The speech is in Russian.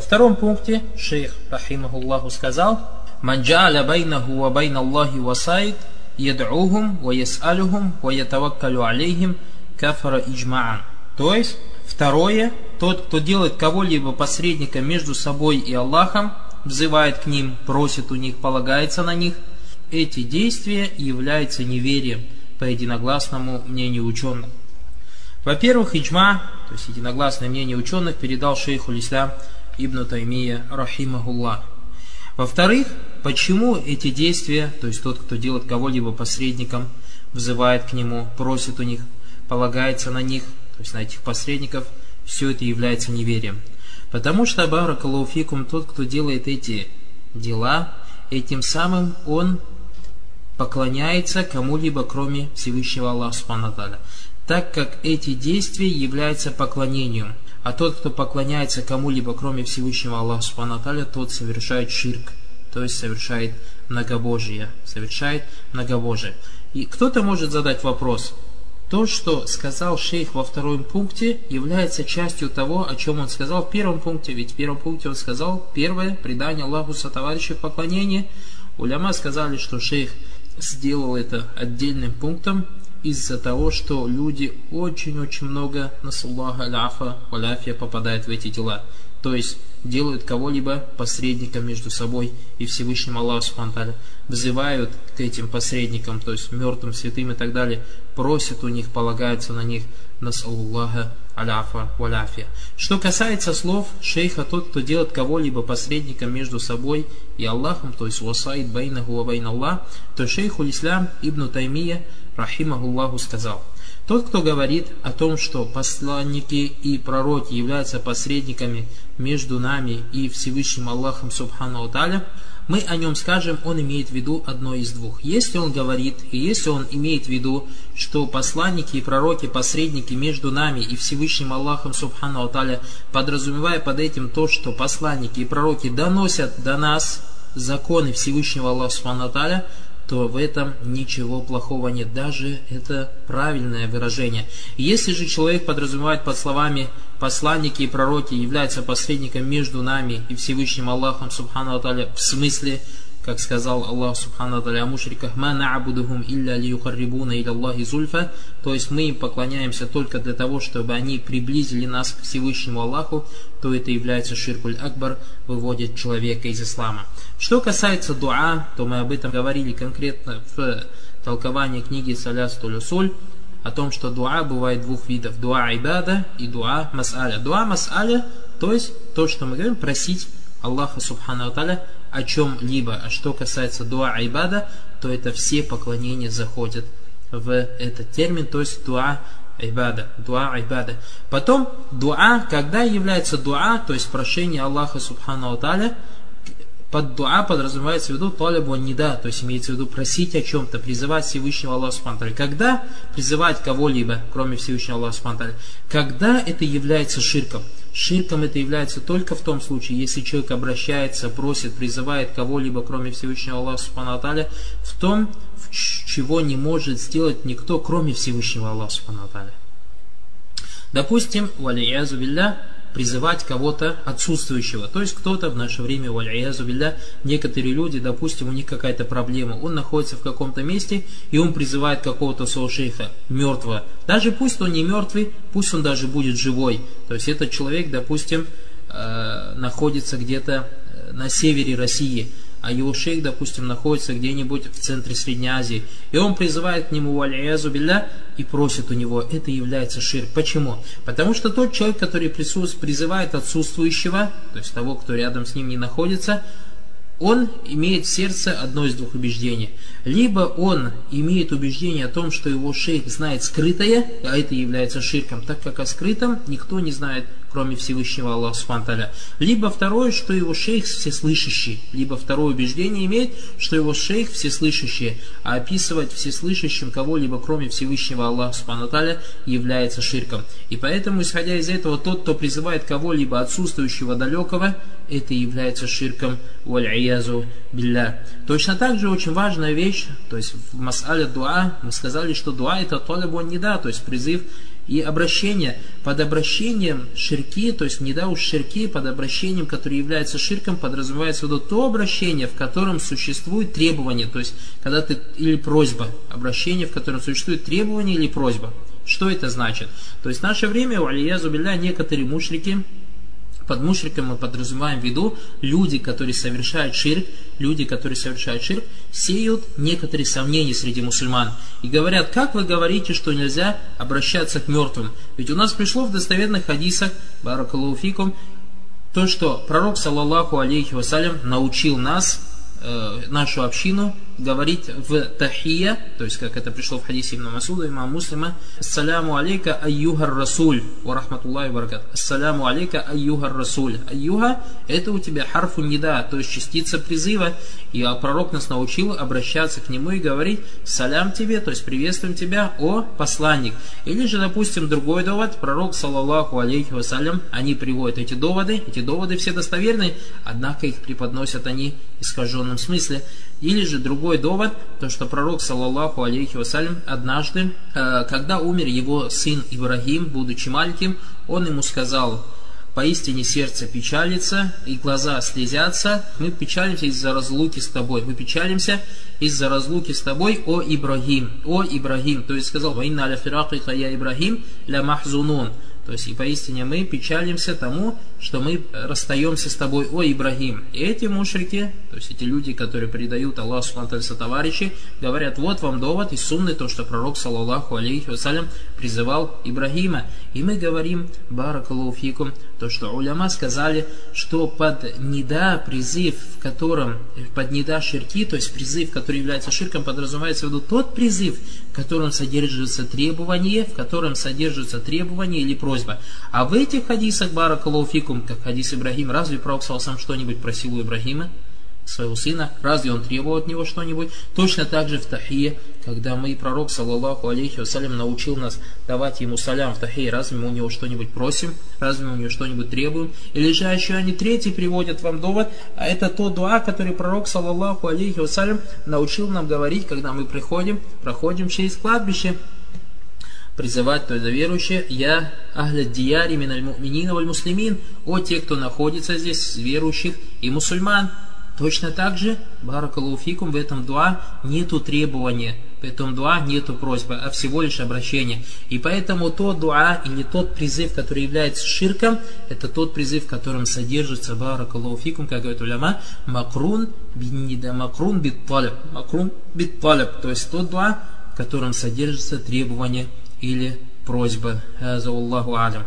Во втором пункте шейх, рахимахуллаху, сказал, «Ман джа'аля байнаху ва байна Аллахи васайд, яд'ухум ва яс'алюхум ва ятаваккалю алейхим кафара иджма'ан». То есть, второе, тот, кто делает кого-либо посредником между собой и Аллахом, взывает к ним, просит у них, полагается на них, эти действия являются неверием по единогласному мнению ученых. Во-первых, иджма, то есть единогласное мнение ученых, передал шейху Ислам Ибн Таймия Рахимахуллах. Во-вторых, почему эти действия, то есть тот, кто делает кого-либо посредником, взывает к нему, просит у них, полагается на них, то есть на этих посредников, все это является неверием. Потому что Баракалуфикум, тот, кто делает эти дела, этим самым он поклоняется кому-либо, кроме Всевышнего Аллаха Субхану так как эти действия являются поклонением – а тот, кто поклоняется кому-либо, кроме Всевышнего Аллаха Субхану тот совершает ширк, то есть совершает многобожие, совершает многобожие. И кто-то может задать вопрос, то, что сказал шейх во втором пункте, является частью того, о чем он сказал в первом пункте. Ведь в первом пункте он сказал первое, предание Аллаху сотоварищу поклонение. Уляма сказали, что шейх сделал это отдельным пунктом, из-за того, что люди очень-очень много, насуллаха аляфа, валяфия, попадают в эти дела. То есть делают кого-либо посредником между собой и Всевышним Аллаху Субхану взывают к этим посредникам, то есть мертвым, святым и так далее, просят у них, полагаются на них, насаллаха аляфа валяфия. Что касается слов шейха, тот, кто делает кого-либо посредником между собой и Аллахом, то есть васаид байнаху ва байн Аллах, то шейху ислам ибн Таймия рахимахуллаху, сказал, тот, кто говорит о том, что посланники и пророки являются посредниками между нами и Всевышним Аллахом Субхану Таля, мы о нем скажем, он имеет в виду одно из двух. Если он говорит, и если он имеет в виду, что посланники и пророки, посредники между нами и Всевышним Аллахом Субхану Таля, подразумевая под этим то, что посланники и пророки доносят до нас законы Всевышнего Аллаха Субхану Таля, то в этом ничего плохого нет. Даже это правильное выражение. Если же человек подразумевает под словами посланники и пророки являются посредником между нами и Всевышним Аллахом Субхану Аталя в смысле как сказал Аллах Субхану Таля мушриках, «Ма на'абудухум илля лиюхаррибуна иля Аллахи зульфа», то есть мы им поклоняемся только для того, чтобы они приблизили нас к Всевышнему Аллаху, то это является ширкуль акбар, выводит человека из ислама. Что касается дуа, то мы об этом говорили конкретно в толковании книги Саляс Толюсуль, о том, что дуа бывает двух видов. Дуа ибада и дуа мас'аля. Дуа мас'аля, то есть то, что мы говорим, просить Аллаха Субхану Аталя о чем-либо. А что касается дуа айбада, то это все поклонения заходят в этот термин, то есть дуа айбада, дуа айбада. Потом дуа, когда является дуа, то есть прошение Аллаха Субхану Аталя, под дуа подразумевается в виду талибу нида, то есть имеется в виду просить о чем-то, призывать Всевышнего Аллаха Субхану Когда призывать кого-либо, кроме Всевышнего Аллаха Субхану Когда это является ширком? Ширком это является только в том случае, если человек обращается, просит, призывает кого-либо, кроме Всевышнего Аллаха Субхану в том, чего не может сделать никто, кроме Всевышнего Аллаха Субхану Допустим, валиязу билля, призывать кого-то отсутствующего. То есть кто-то в наше время, валяязу билля, некоторые люди, допустим, у них какая-то проблема, он находится в каком-то месте, и он призывает какого-то своего шейха, мертвого. Даже пусть он не мертвый, пусть он даже будет живой. То есть этот человек, допустим, э, находится где-то э, на севере России, а его шейх, допустим, находится где-нибудь в центре Средней Азии, и он призывает к нему валиязу билля и просит у него, это является ширк. Почему? Потому что тот человек, который призывает отсутствующего, то есть того, кто рядом с ним не находится, он имеет в сердце одно из двух убеждений. Либо он имеет убеждение о том, что его шейх знает скрытое, а это является ширком, так как о скрытом никто не знает кроме Всевышнего Аллаха Субтитры. Либо второе, что его шейх всеслышащий. Либо второе убеждение имеет, что его шейх всеслышащий. А описывать всеслышащим кого-либо, кроме Всевышнего Аллаха Субтитры, является ширком. И поэтому, исходя из этого, тот, кто призывает кого-либо отсутствующего далекого, это является ширком валь-иязу билля. Точно так же очень важная вещь, то есть в мас'але дуа, мы сказали, что дуа это талибу не да, то есть призыв И обращение, под обращением ширки, то есть не да уж ширки, под обращением, который является ширком, подразумевается вот то обращение, в котором существует требование, то есть когда ты, или просьба, обращение, в котором существует требование или просьба. Что это значит? То есть в наше время, у Алия Зубилля, некоторые мушрики, под мушриком мы подразумеваем в виду люди, которые совершают ширк, люди, которые совершают ширк, сеют некоторые сомнения среди мусульман. И говорят, как вы говорите, что нельзя обращаться к мертвым? Ведь у нас пришло в достоверных хадисах, баракалуфикум, то, что пророк, саллаллаху алейхи вассалям, научил нас, э, нашу общину, говорить в тахия, то есть как это пришло в хадисе Ибн Масуда, имам Муслима, «Ассаляму алейка айюхар расуль» ва рахматуллахи баракат. «Ассаляму алейка айюхар расуль». Айюха – это у тебя харфу неда, то есть частица призыва, и пророк нас научил обращаться к нему и говорить «Салям тебе», то есть приветствуем тебя, о посланник. Или же, допустим, другой довод, пророк, саллаллаху алейхи вассалям, они приводят эти доводы, эти доводы все достоверные, однако их преподносят они в смысле. Или же другой довод, то что пророк, саллаллаху алейхи вассалям, однажды, э, когда умер его сын Ибрагим, будучи маленьким, он ему сказал, поистине сердце печалится и глаза слезятся, мы печалимся из-за разлуки с тобой, мы печалимся из-за разлуки с тобой, о Ибрагим, о Ибрагим, то есть сказал, «Ваинна аля фиракика я Ибрагим ля махзунун», то есть и поистине мы печалимся тому, что мы расстаемся с тобой, о Ибрагим. И эти мушрики, то есть эти люди, которые предают Аллаху Субтитры товарищи, говорят, вот вам довод из сунны, то, что пророк, саллаллаху алейхи вассалям, призывал Ибрагима. И мы говорим, баракалуфикум, то, что уляма сказали, что под неда призыв, в котором, под неда ширки, то есть призыв, который является ширком, подразумевается в виду тот призыв, в котором содержится требование, в котором содержится требование или просьба. А в этих хадисах, баракалуфикум, как хадис Ибрагим, разве пророк сам что-нибудь просил у Ибрагима? Своего сына, разве он требовал от него что-нибудь? Точно так же в Тахие, когда мы, пророк, саллаллаху алейхи вассалям, научил нас давать ему салям в Тахие, разве мы у него что-нибудь просим? Разве мы у него что-нибудь требуем? Или же еще они третий приводят вам довод, а это то дуа, который пророк, саллаллаху алейхи вассалям, научил нам говорить, когда мы приходим, проходим через кладбище призывать, то есть верующие, я ахля дияри миналь муминина валь муслимин, о те, кто находится здесь, верующих и мусульман, Точно так же, баракалуфикум, в этом дуа нету требования, в этом дуа нету просьбы, а всего лишь обращение. И поэтому тот дуа или тот призыв, который является ширком, это тот призыв, в котором содержится баракалуфикум, как говорит уляма, макрун биннида, макрун битталяб, макрун битталяб, то есть тот дуа, в котором содержится требование или просьба. Аллаху алям.